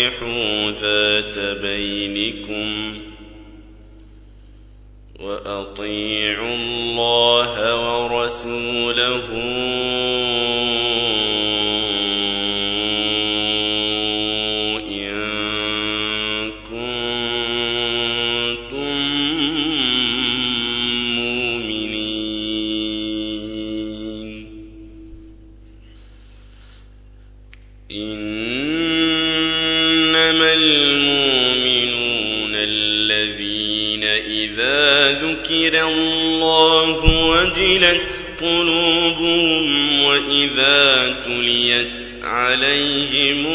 وأصلحوا ذات بينكم وأطيعوا الله ورسوله عليهم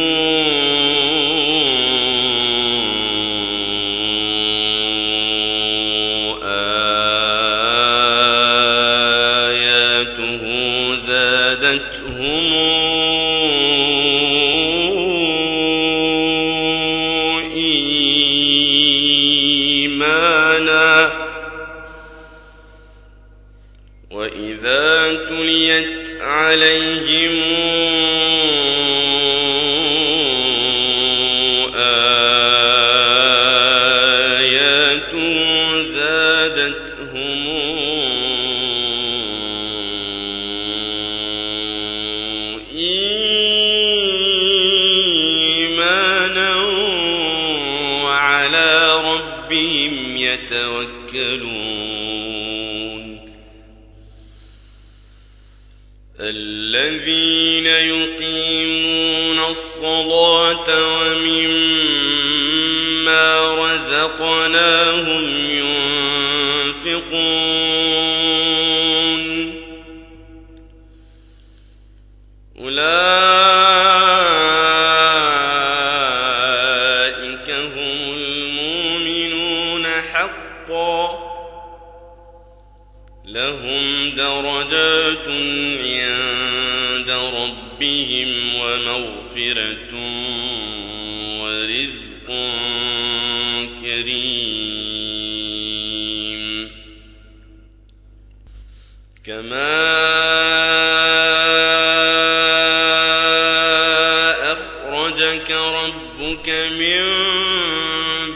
ربك من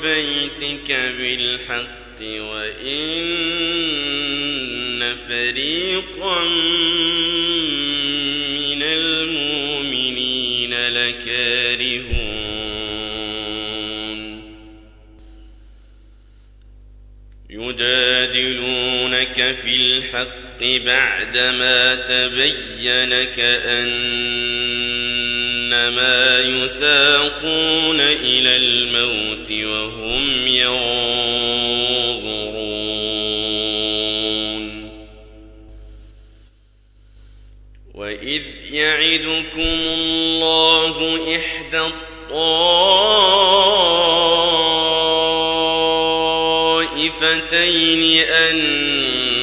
بيتك بالحق وإن فريقا من المؤمنين لكارهون. يجادلونك في الحق بعدما تبين كأنما يساقون إلى الموت وهم ينظرون. وإذ يعدكم الله إحدى الطائفتين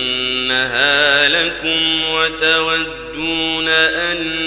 أنها لكم وتودون أن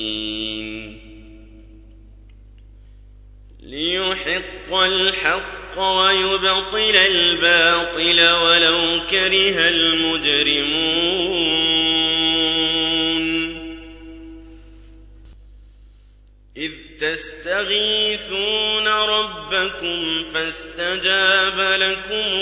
ليحق الحق ويبطل الباطل ولو كره المجرمون. إذ تستغيثون ربكم فاستجاب لكم.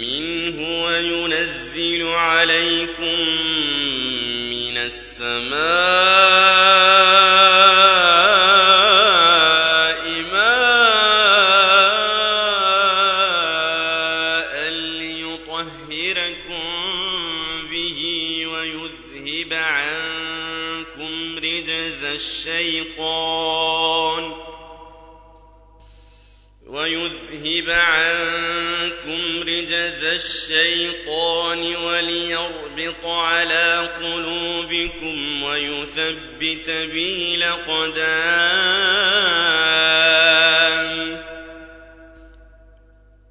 منه وينزل عليكم من السماء وليربط على قلوبكم ويثبت به الأقدام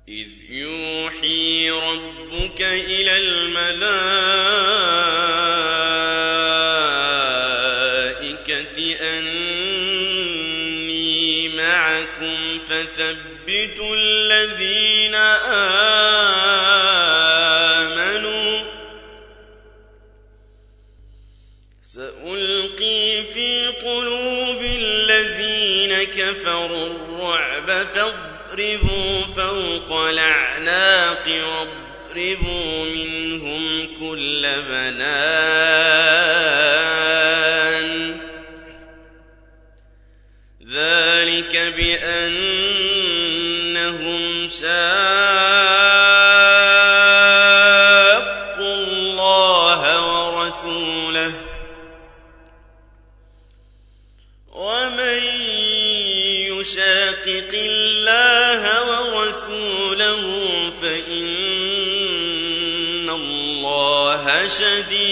إذ يوحي ربك إلى الملائكة أني معكم فثبتوا الذين آمنوا سألقي في قلوب الذين كفروا الرعب فاضربوا فوق الأعناق واضربوا منهم كل بنان. ذلك بأنهم شاقوا الله ورسوله فإن الله شديد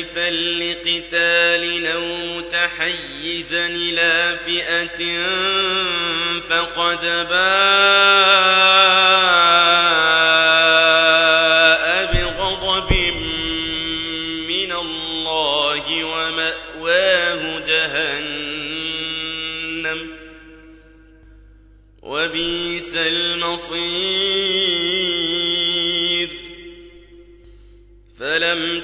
متحرفا لقتال أو متحيزا إلى فئة فقد باء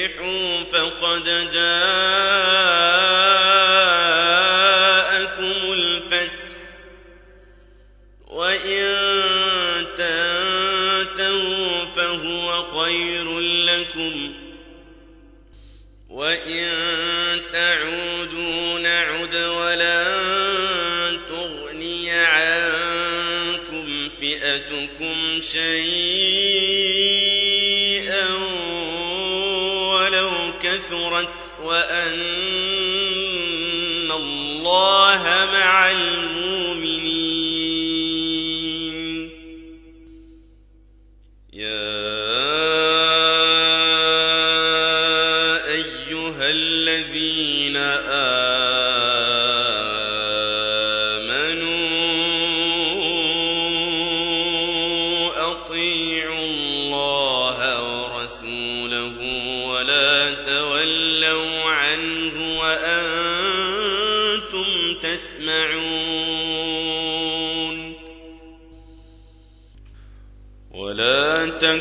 تستفتحوا فقد جاءكم الفتح وإن تنتهوا فهو خير لكم وإن تعودوا نعد ولن تغني عنكم فئتكم شيئا كثرت وأن الله مع المؤمنين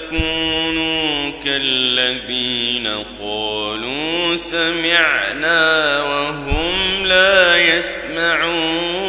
تكونوا كالذين قالوا سمعنا وهم لا يسمعون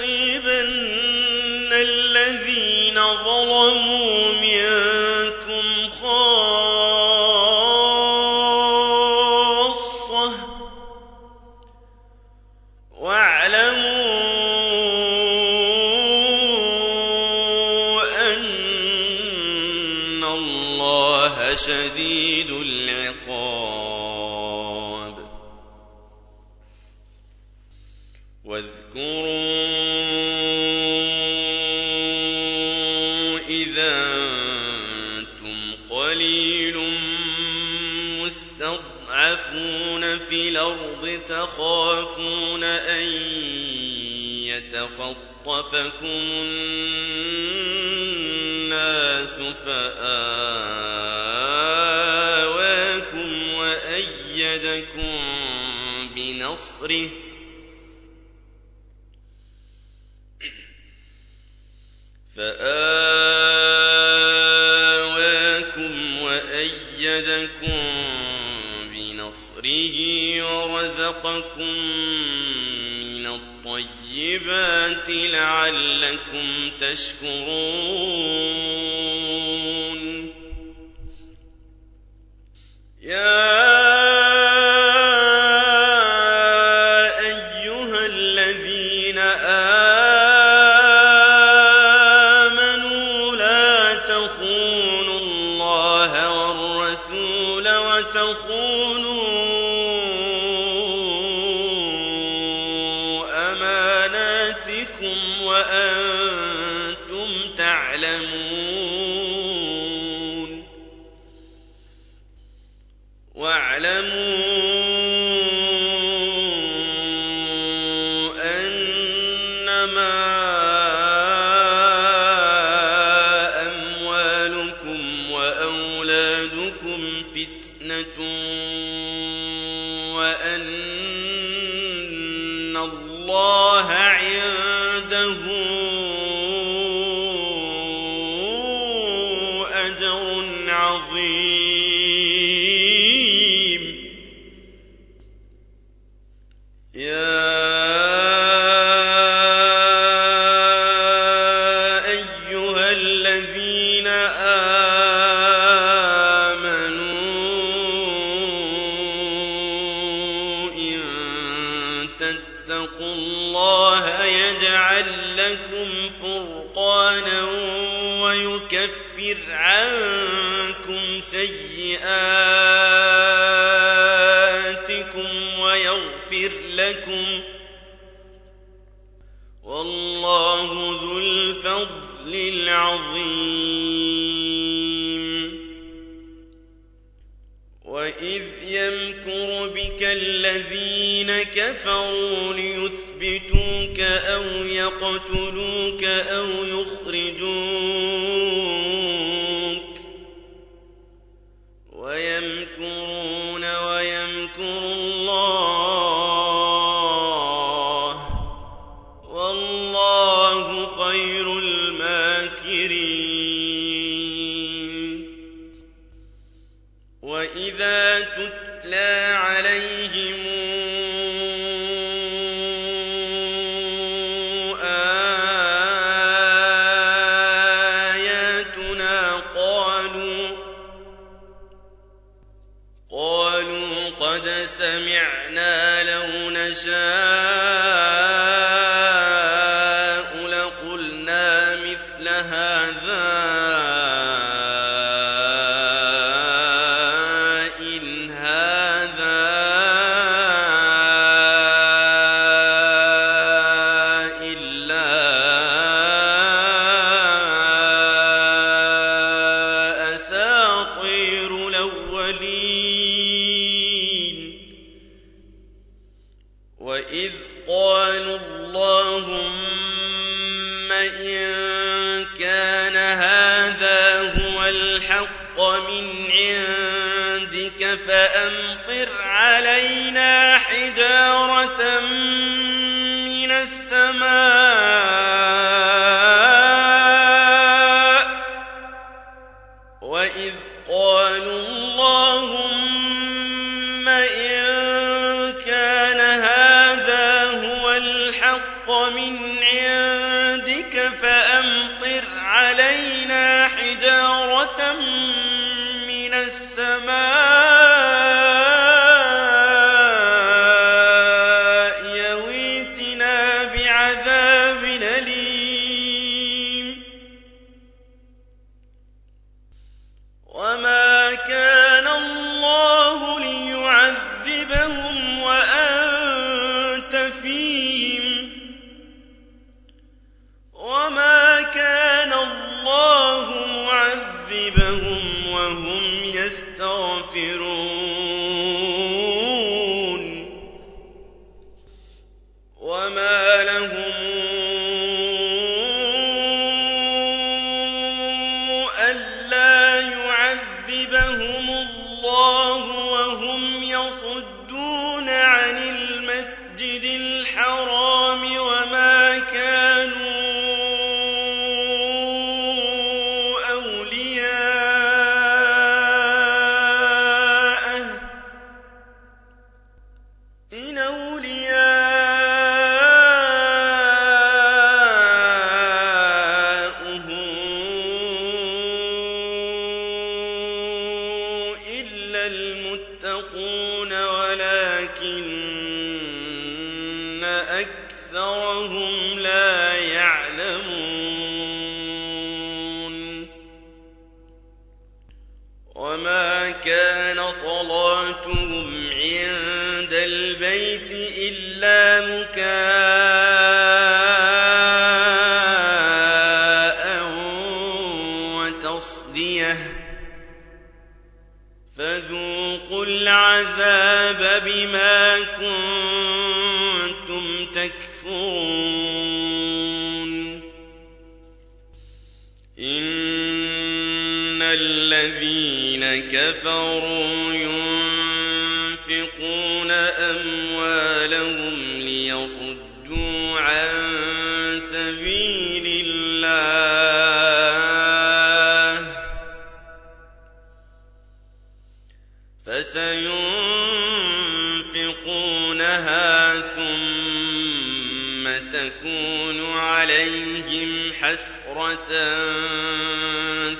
لا تصيبن الذين ظلموا منكم خاصة تخافون أن يتخطفكم الناس فآواكم وأيدكم بنصره فآواكم به ورزقكم من الطيبات لعلكم تشكرون. يا أيها الذين آمنوا لا تخونوا الله والرسول وتخونوا عظيم. وإذ يمكر بك الذين كفروا ليثبتوك أو يقتلوك أو يخرجوك كان هذا هو الحق من عندك فأمطر علينا حجارة من السماء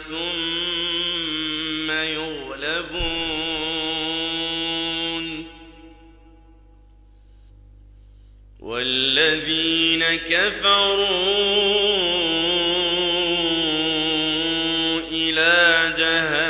ثم يغلبون. والذين كفروا إلى جهنم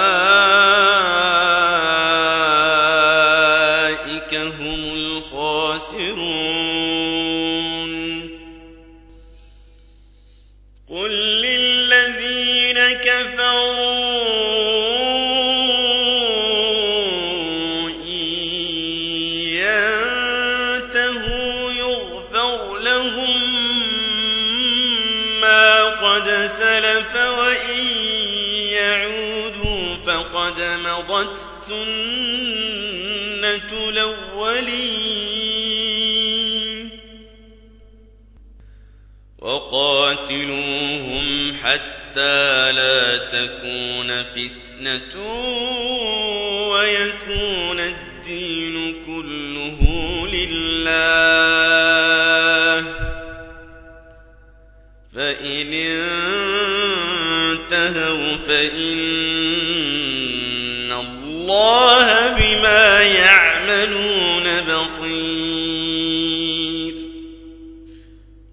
مضت سنة الأولين وقاتلوهم حتى لا تكون فتنة ويكون الدين كله لله. فإن انتهوا فإن الله بما يعملون بصير.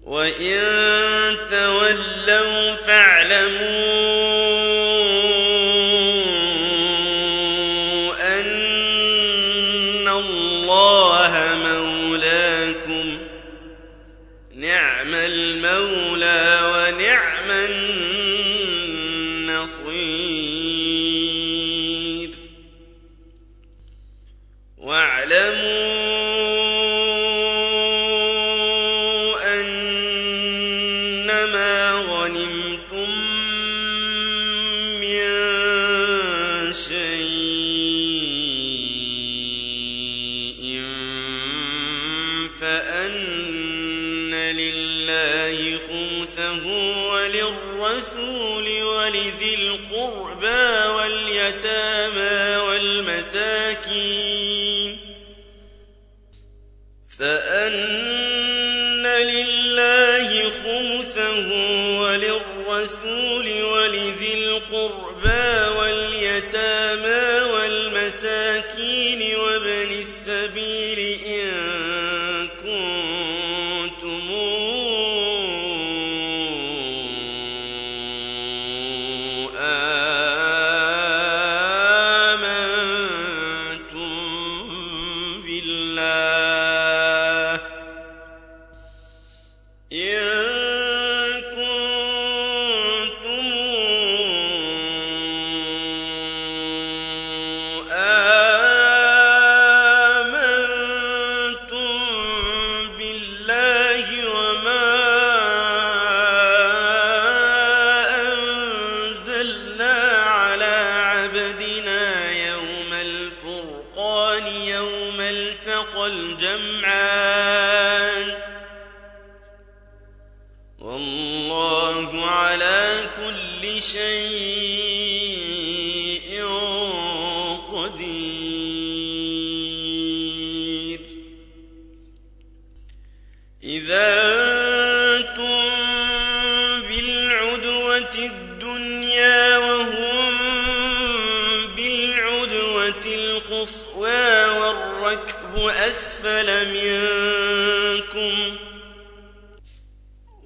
وإن تولوا فاعلموا خمسه وللرسول ولذي القربى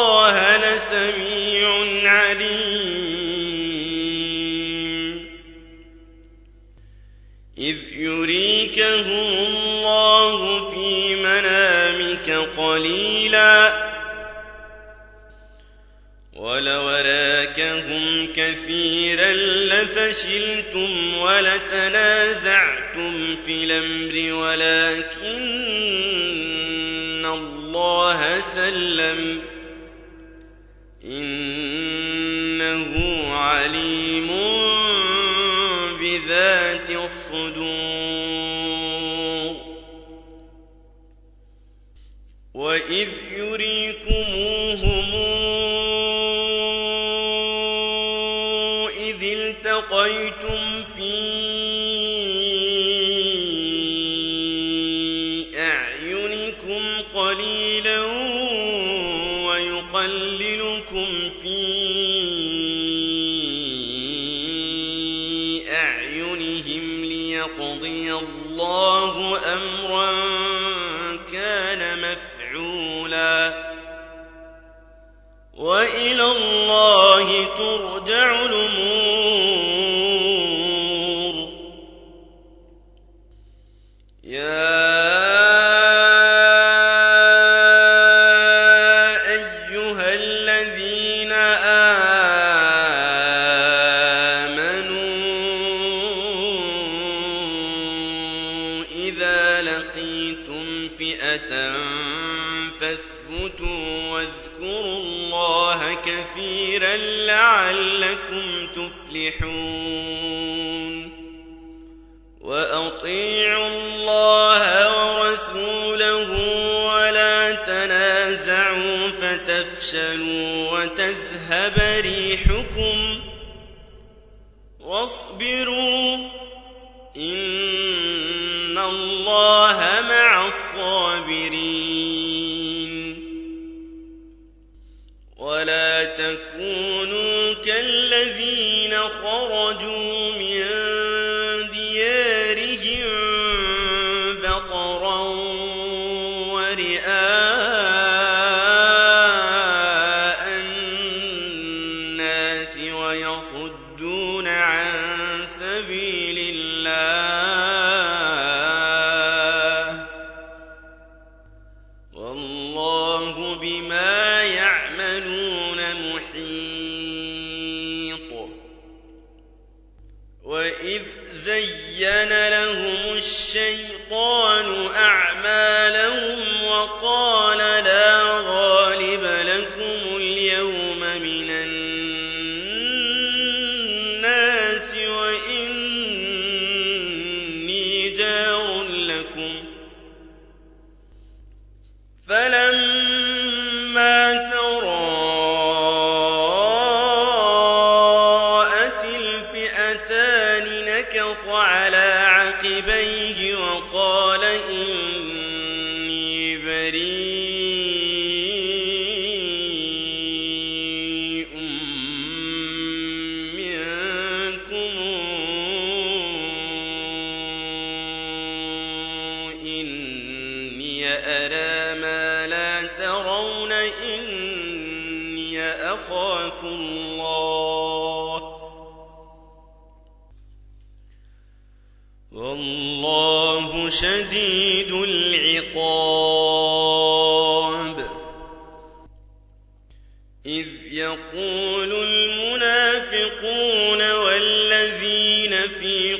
الله لسميع عليم. إذ يريكهم الله في منامك قليلا. ولو راكهم كثيرا لفشلتم ولتنازعتم في الأمر ولكن الله سلم. إنه عليم بذات الصدور. وإذ يريكموهم ويقللكم في أعينهم ليقضي الله أمرا كان مفعولا وإلى الله ترجع الأمور تفلحون وأطيعوا الله ورسوله ولا تنازعوا فتفشلوا وتذهب ريحكم. واصبروا خرجوا إذ يقول المنافقون والذين في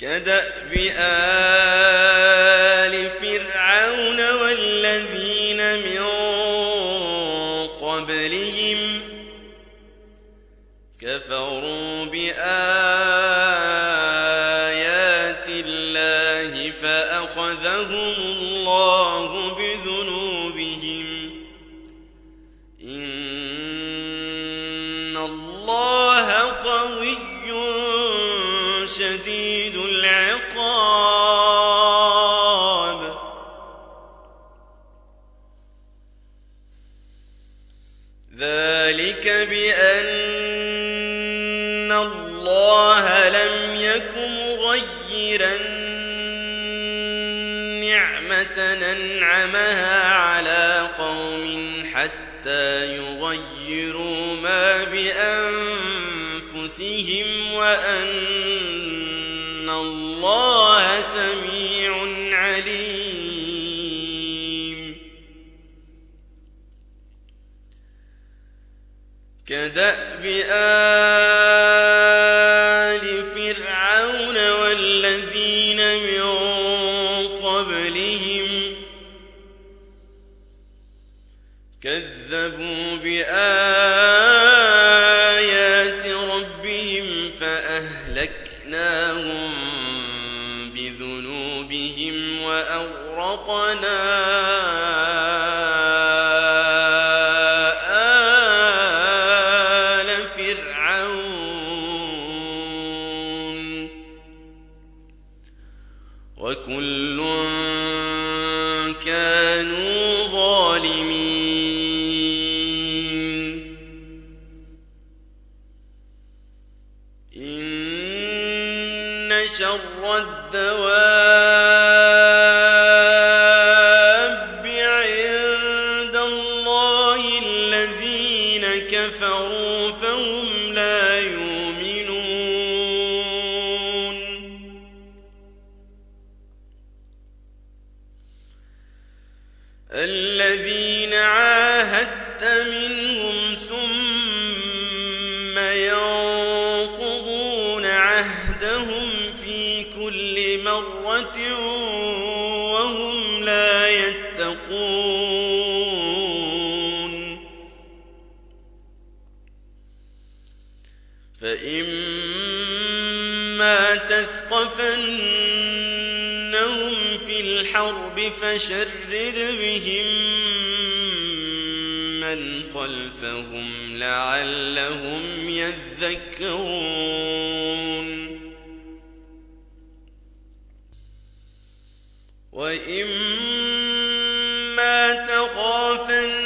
كدأب آل فرعون والذين من قبلهم كفروا بآل ننعمها على قوم حتى يغيروا ما بأنفسهم وأن الله سميع عليم كدأب آه أهلكناهم بذنوبهم وأغرقناهم فشرد بهم من خلفهم لعلهم يذكرون. وإما تخافن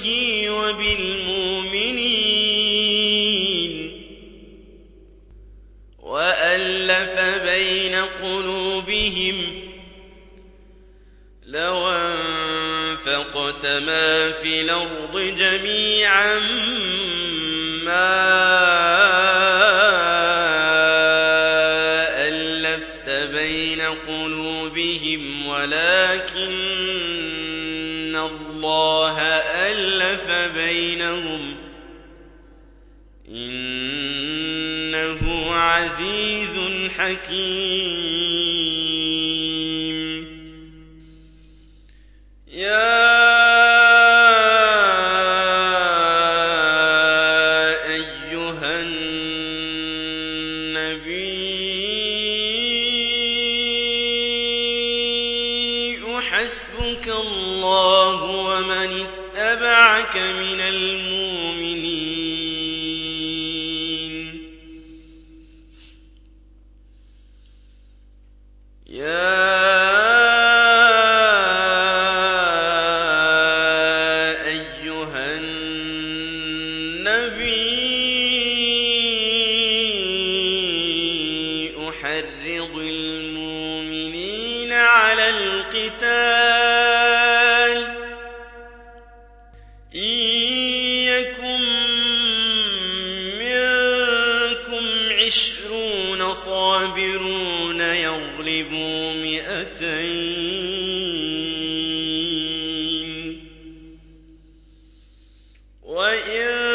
برسوله وبالمؤمنين وألف بين قلوبهم لو أنفقت ما في الأرض جميعا ما ألفت بين قلوبهم ولكن بينهم إنه عزيز حكيم وإن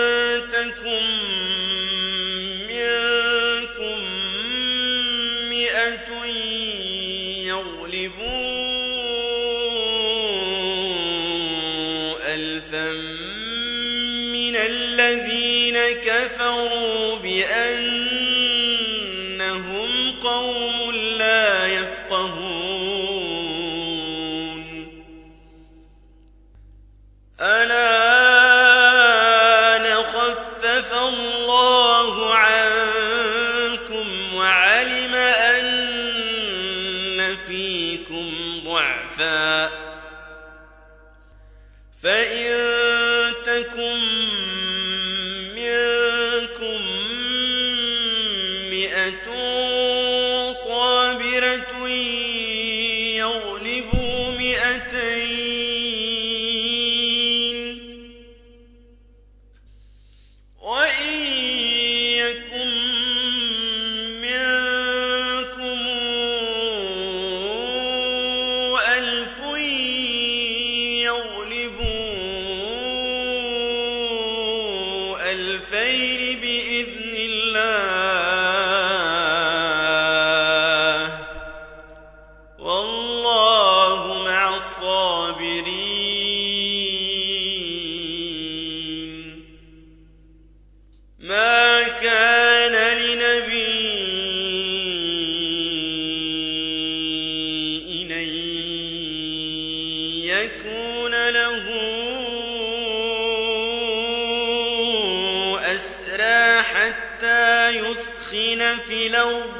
في الأرض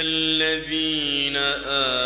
الذين آمنوا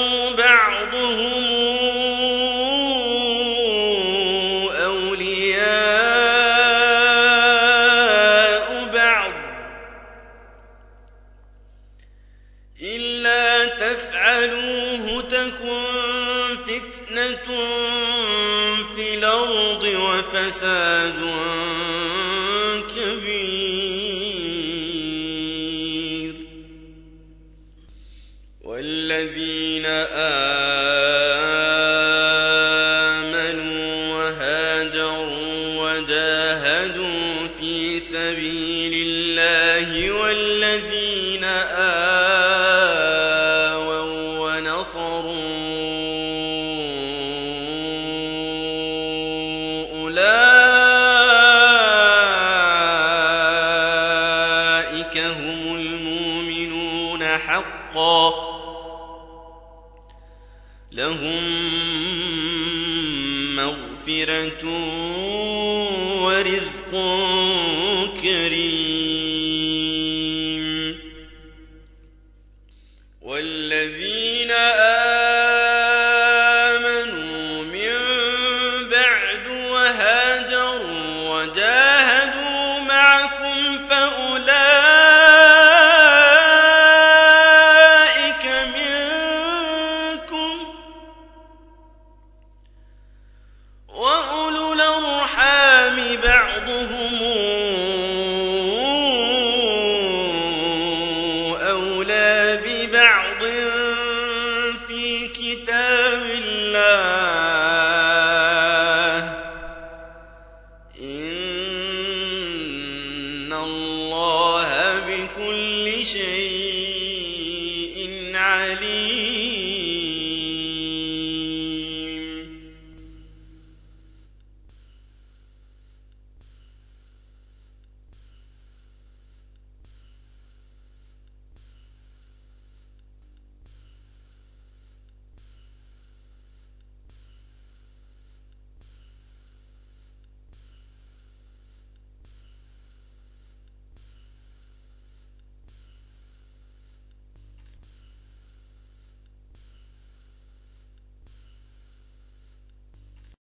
وفساد مغفرة ورزق كريم.